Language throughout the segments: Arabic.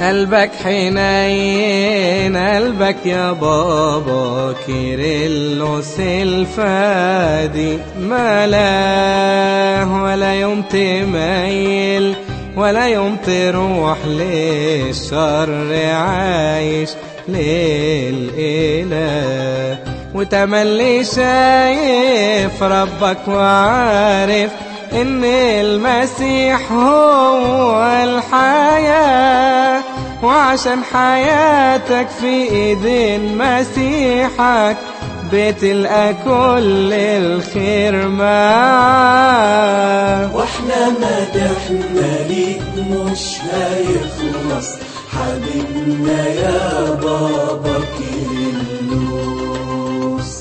قلبك حنين قلبك يا بابا كيرلس الفادي ما له ولا يوم تميل ولا يوم تروح للشر عايش للإله. وتملي شايف ربك وعارف إن المسيح هو الحياة وعشان حياتك في إيدين مسيحك بتلقى كل الخير معاه وإحنا مدحنا ليك مش هيخلص. حبيبنا يا بابا.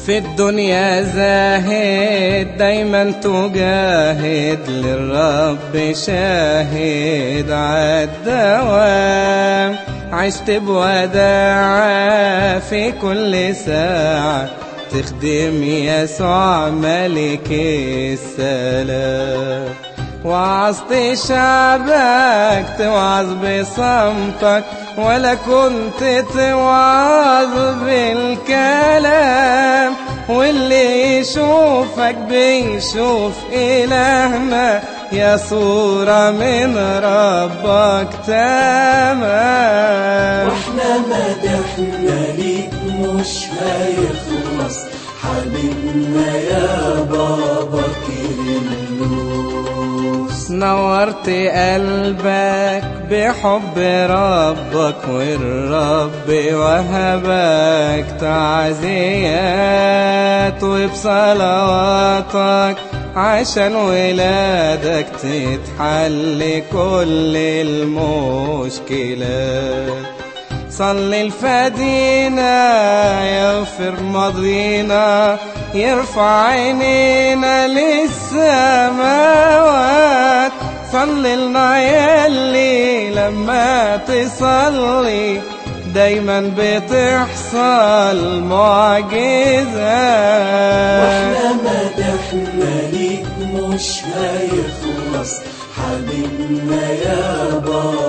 في الدنيا زاهد دايما تجاهد للرب شاهد عالدوام عشت بوداعة في كل ساعة تخدم يسوع ملك السلام. وعظت شعبك توعظ بصمتك ولا كنت توعظ بالكلام. واللي يشوفك بيشوف إلهنا يا صورة من ربك تمام وإحنا مدحنا ليك مش هيخلص. حبيبنا يا بابا كيرلس نورت قلبك بحب ربك والرب وهبك تعزيات وبصلواتك عشان ولادك تتحل كل المشكلات. صلي الفدينا يغفر ماضينا يرفع عينينا للسماوات صلي لنا يلي لما تصلي. دايما بتحصل معجزات وإحنا مدحنا ليك مش هيخلص. حبيبنا يا بابا.